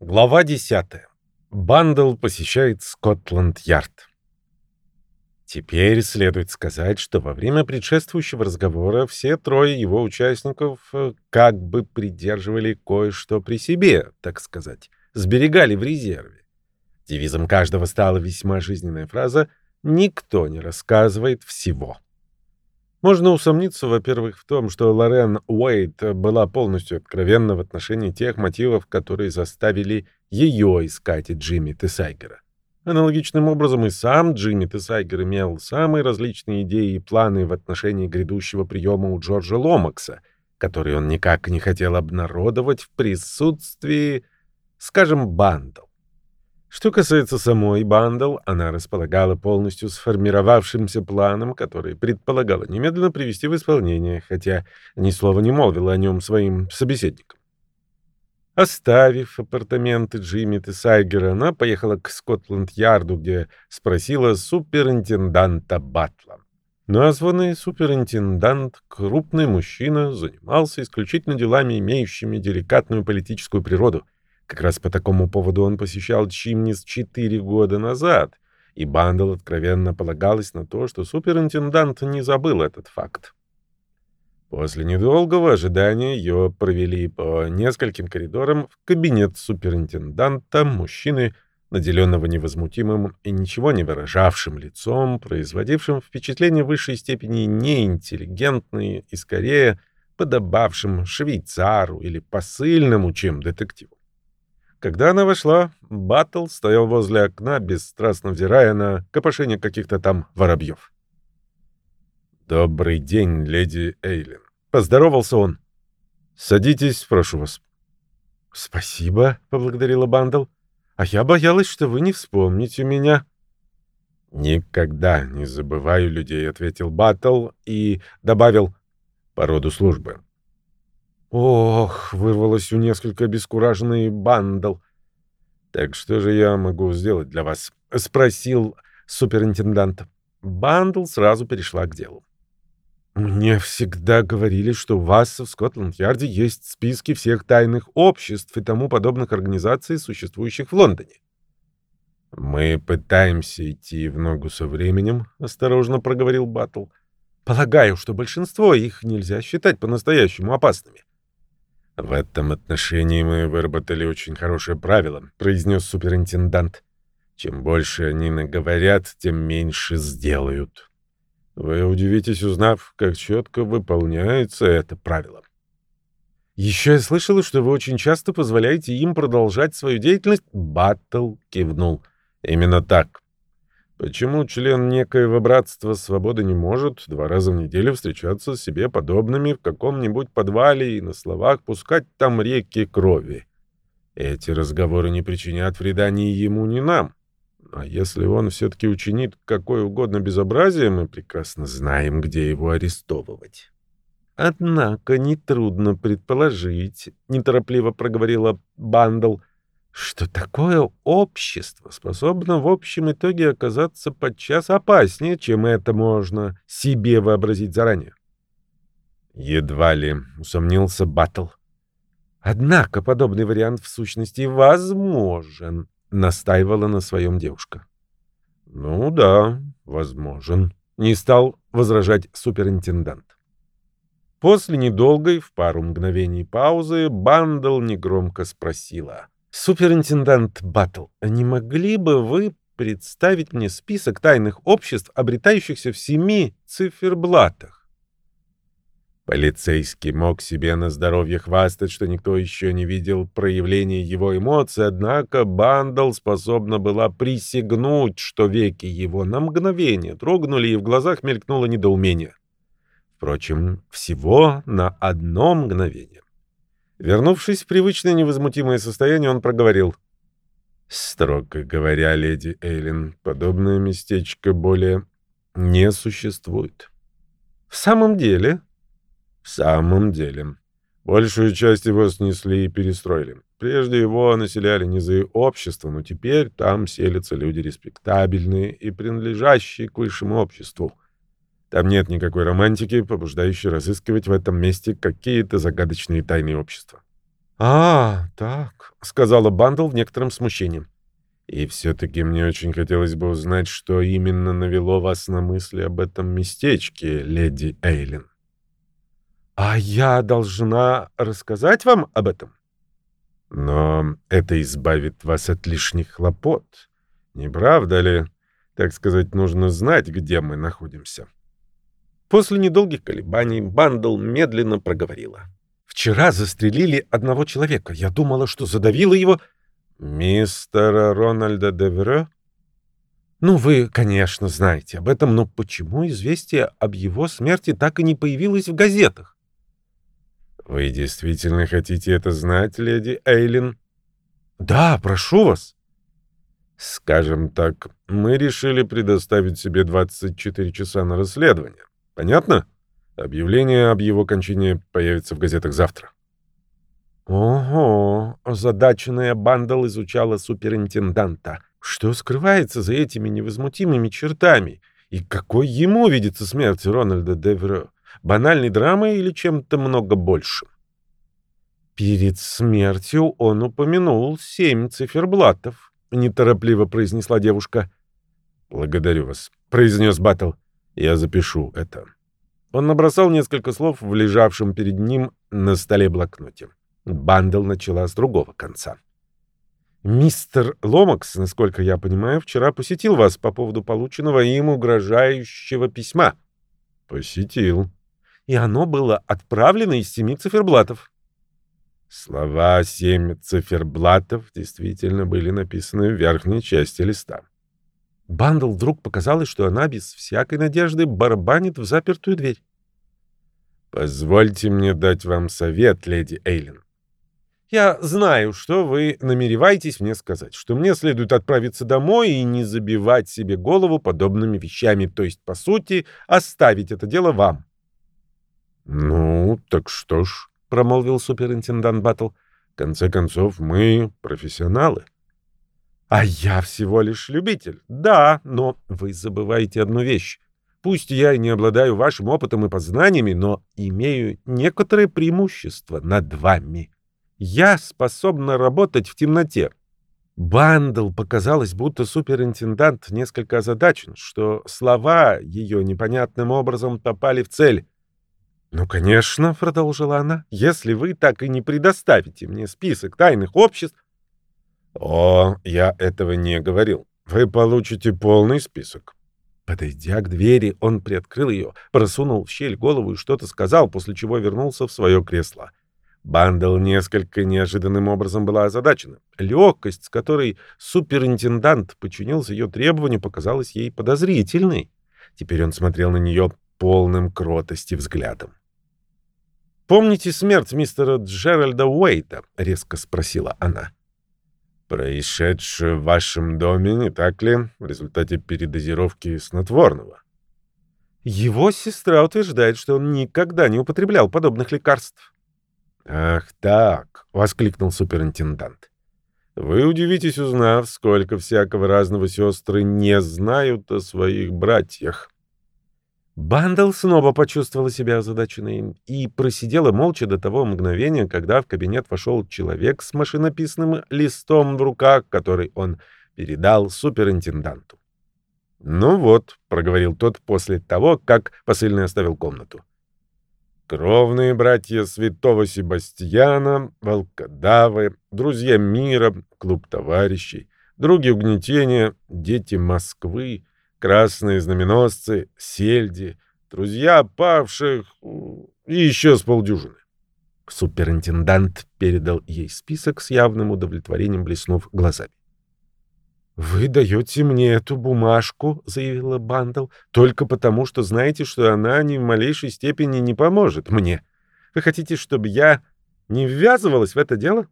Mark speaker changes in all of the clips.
Speaker 1: Глава 10. Бандл посещает Скотланд-Ярд. Теперь следует сказать, что во время предшествующего разговора все трое его участников э, как бы придерживали кое-что при себе, так сказать, сберегали в резерве. Девизом каждого стала весьма жизненная фраза «Никто не рассказывает всего». Можно усомниться, во-первых, в том, что Лорен Уэйт была полностью откровенна в отношении тех мотивов, которые заставили ее искать Джимми Тесайгера. Аналогичным образом и сам Джимми Тесайгер имел самые различные идеи и планы в отношении грядущего приема у Джорджа Ломакса, который он никак не хотел обнародовать в присутствии, скажем, Бандл. Что касается самой Бандл, она располагала полностью сформировавшимся планом, который предполагала немедленно привести в исполнение, хотя ни слова не молвила о нем своим собеседникам. Оставив апартаменты Джимми Тесайгера, она поехала к Скотланд-Ярду, где спросила суперинтенданта Батла. Названный суперинтендант, крупный мужчина, занимался исключительно делами, имеющими деликатную политическую природу — как раз по такому поводу он посещал Чимнис четыре года назад, и Бандл откровенно полагалась на то, что суперинтендант не забыл этот факт. После недолгого ожидания ее провели по нескольким коридорам в кабинет суперинтенданта, мужчины, наделенного невозмутимым и ничего не выражавшим лицом, производившим впечатление высшей степени неинтеллигентной и скорее подобавшим швейцару или посыльному, чем детективу. Когда она вошла, Баттл стоял возле окна, бесстрастно взирая на копошение каких-то там воробьев. «Добрый день, леди Эйлин», — поздоровался он. «Садитесь, прошу вас». «Спасибо», — поблагодарила Бандл. «А я боялась, что вы не вспомните меня». «Никогда не забываю людей», — ответил Баттл и добавил «по роду службы». «Ох!» — вырвалось у несколько обескураженной Бандл. «Так что же я могу сделать для вас?» — спросил суперинтендант. Бандл сразу перешла к делу. «Мне всегда говорили, что у вас в Скотланд-Ярде есть списки всех тайных обществ и тому подобных организаций, существующих в Лондоне». «Мы пытаемся идти в ногу со временем», — осторожно проговорил Баттл. «Полагаю, что большинство их нельзя считать по-настоящему опасными. «В этом отношении мы выработали очень хорошее правило», — произнес суперинтендант. «Чем больше они наговорят, тем меньше сделают». Вы удивитесь, узнав, как четко выполняется это правило. «Еще я слышала, что вы очень часто позволяете им продолжать свою деятельность?» Баттл кивнул. «Именно так. Почему член некоего братства свободы не может два раза в неделю встречаться с себе подобными в каком-нибудь подвале и на словах пускать там реки крови? Эти разговоры не причинят вреда ни ему, ни нам. А если он все-таки учинит какое угодно безобразие, мы прекрасно знаем, где его арестовывать. Однако нетрудно предположить, — неторопливо проговорила Бандл, — что такое общество способно в общем итоге оказаться подчас опаснее, чем это можно себе вообразить заранее. Едва ли, усомнился Баттл. Однако подобный вариант в сущности возможен, настаивала на своем девушка. Ну да, возможен, не стал возражать суперинтендант. После недолгой, в пару мгновений паузы, Бандл негромко спросила — Суперинтендант Баттл, не могли бы вы представить мне список тайных обществ, обретающихся в семи циферблатах? Полицейский мог себе на здоровье хвастать, что никто еще не видел проявления его эмоций, однако Бандл способна была присягнуть, что веки его на мгновение дрогнули и в глазах мелькнуло недоумение. Впрочем, всего на одно мгновение. Вернувшись в привычное невозмутимое состояние, он проговорил. «Строго говоря, леди Эйлин, подобное местечко более не существует». «В самом деле?» «В самом деле. Большую часть его снесли и перестроили. Прежде его населяли низы общества, но теперь там селятся люди респектабельные и принадлежащие к высшему обществу. Там нет никакой романтики, побуждающей разыскивать в этом месте какие-то загадочные тайные общества. «А, так», — сказала Бандл в некотором смущении. «И все-таки мне очень хотелось бы узнать, что именно навело вас на мысли об этом местечке, леди Эйлин». «А я должна рассказать вам об этом?» «Но это избавит вас от лишних хлопот. Не правда ли? Так сказать, нужно знать, где мы находимся». После недолгих колебаний Бандл медленно проговорила. Вчера застрелили одного человека. Я думала, что задавила его... Мистера Рональда Девере? Ну, вы, конечно, знаете об этом, но почему известие об его смерти так и не появилось в газетах? Вы действительно хотите это знать, леди Эйлин? Да, прошу вас. Скажем так, мы решили предоставить себе 24 часа на расследование. Понятно? Объявление об его кончине появится в газетах завтра. Ого, озадаченная Бандал изучала суперинтенданта. Что скрывается за этими невозмутимыми чертами? И какой ему видится смерть Рональда Девре? Банальной драмой или чем-то много большим? Перед смертью он упомянул семь циферблатов, неторопливо произнесла девушка. Благодарю вас, произнес Баттл. Я запишу это. Он набросал несколько слов в лежавшем перед ним на столе блокноте. Бандл начала с другого конца. «Мистер Ломакс, насколько я понимаю, вчера посетил вас по поводу полученного им угрожающего письма». «Посетил». «И оно было отправлено из семи циферблатов». Слова «семь циферблатов» действительно были написаны в верхней части листа. Бандл вдруг показалось, что она без всякой надежды барабанит в запертую дверь. «Позвольте мне дать вам совет, леди Эйлин. Я знаю, что вы намереваетесь мне сказать, что мне следует отправиться домой и не забивать себе голову подобными вещами, то есть, по сути, оставить это дело вам». «Ну, так что ж», — промолвил суперинтендант Баттл, — «в конце концов, мы профессионалы». А я всего лишь любитель. Да, но вы забываете одну вещь. Пусть я и не обладаю вашим опытом и познаниями, но имею некоторые преимущества над вами. Я способна работать в темноте. Бандл показалось, будто суперинтендант несколько озадачен, что слова ее непонятным образом попали в цель. «Ну, конечно», — продолжила она, — «если вы так и не предоставите мне список тайных обществ, «О, я этого не говорил. Вы получите полный список». Подойдя к двери, он приоткрыл ее, просунул в щель голову и что-то сказал, после чего вернулся в свое кресло. Бандл несколько неожиданным образом была озадачена. Легкость, с которой суперинтендант подчинился ее требованию, показалась ей подозрительной. Теперь он смотрел на нее полным кротости взглядом. «Помните смерть мистера Джеральда Уэйта?» — резко спросила она. Происшедшее в вашем доме, не так ли, в результате передозировки снотворного? Его сестра утверждает, что он никогда не употреблял подобных лекарств. «Ах так!» — воскликнул суперинтендант. «Вы удивитесь, узнав, сколько всякого разного сестры не знают о своих братьях». Бандл снова почувствовала себя озадаченной и просидела молча до того мгновения, когда в кабинет вошел человек с машинописным листом в руках, который он передал суперинтенданту. «Ну вот», — проговорил тот после того, как посыльный оставил комнату. «Кровные братья святого Себастьяна, волкодавы, друзья мира, клуб товарищей, други угнетения, дети Москвы, красные знаменосцы, сельди, друзья павших и еще с полдюжины. Суперинтендант передал ей список с явным удовлетворением, блеснув глазами. «Вы даете мне эту бумажку», — заявила Бандл, «только потому, что знаете, что она ни в малейшей степени не поможет мне. Вы хотите, чтобы я не ввязывалась в это дело?»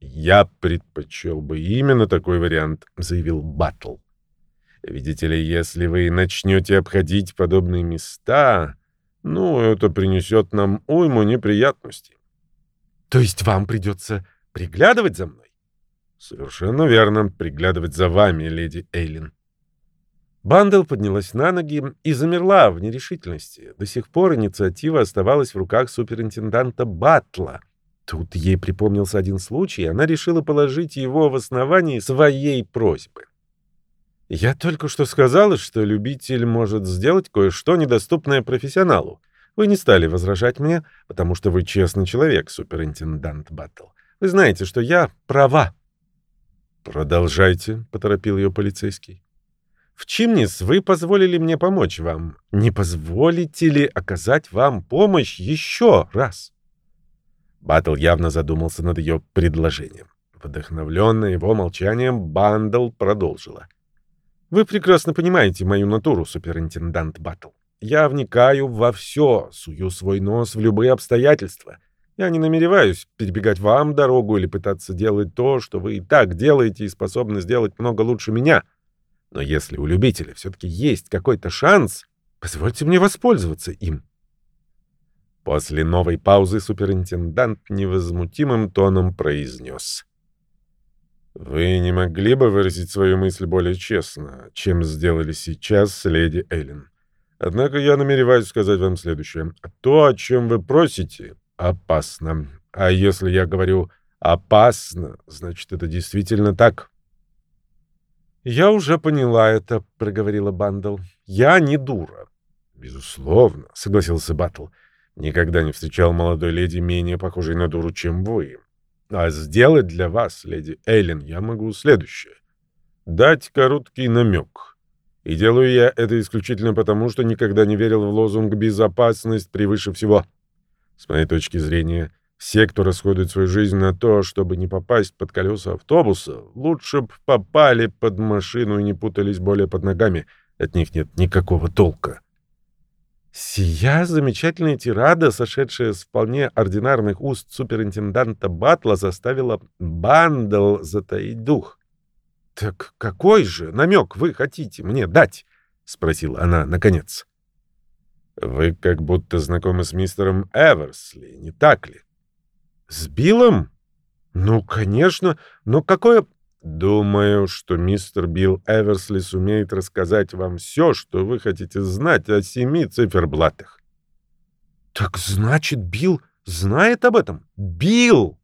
Speaker 1: «Я предпочел бы именно такой вариант», — заявил Баттл. Видите ли, если вы начнете обходить подобные места, ну, это принесет нам уйму неприятностей. То есть вам придется приглядывать за мной? Совершенно верно, приглядывать за вами, леди Эйлин. Бандел поднялась на ноги и замерла в нерешительности. До сих пор инициатива оставалась в руках суперинтенданта Батла. Тут ей припомнился один случай, и она решила положить его в основании своей просьбы. «Я только что сказала, что любитель может сделать кое-что недоступное профессионалу. Вы не стали возражать мне, потому что вы честный человек, суперинтендант Баттл. Вы знаете, что я права». «Продолжайте», — поторопил ее полицейский. «В Чимнис вы позволили мне помочь вам. Не позволите ли оказать вам помощь еще раз?» Баттл явно задумался над ее предложением. Вдохновленная его молчанием, Бандл продолжила. «Вы прекрасно понимаете мою натуру, суперинтендант Баттл. Я вникаю во все, сую свой нос в любые обстоятельства. Я не намереваюсь перебегать вам дорогу или пытаться делать то, что вы и так делаете и способны сделать много лучше меня. Но если у любителя все-таки есть какой-то шанс, позвольте мне воспользоваться им. После новой паузы суперинтендант невозмутимым тоном произнес. «Вы не могли бы выразить свою мысль более честно, чем сделали сейчас леди Эллен? Однако я намереваюсь сказать вам следующее. То, о чем вы просите, опасно. А если я говорю «опасно», значит, это действительно так. «Я уже поняла это», — проговорила Бандл. «Я не дура». «Безусловно», — согласился Баттл. «Никогда не встречал молодой леди менее похожей на дуру, чем вы. А сделать для вас, леди Эйлен, я могу следующее. Дать короткий намек». И делаю я это исключительно потому, что никогда не верил в лозунг «безопасность превыше всего». С моей точки зрения, все, кто расходует свою жизнь на то, чтобы не попасть под колеса автобуса, лучше бы попали под машину и не путались более под ногами. От них нет никакого толка. Сия замечательная тирада, сошедшая с вполне ординарных уст суперинтенданта Батла, заставила Бандл затаить дух. — Так какой же намек вы хотите мне дать? — спросила она наконец. — вы как будто знакомы с мистером Эверсли, не так ли? С Биллом? Ну, конечно, но какое... Думаю, что мистер Билл Эверсли сумеет рассказать вам все, что вы хотите знать о семи циферблатах. Так значит, Билл знает об этом? Билл!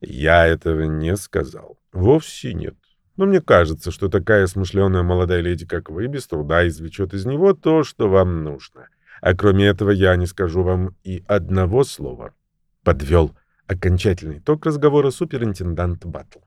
Speaker 1: Я этого не сказал. Вовсе нет. Но мне кажется, что такая смышленая молодая леди, как вы, без труда извлечет из него то, что вам нужно. А кроме этого я не скажу вам и одного слова. Подвел окончательный итог разговора суперинтендант Батл.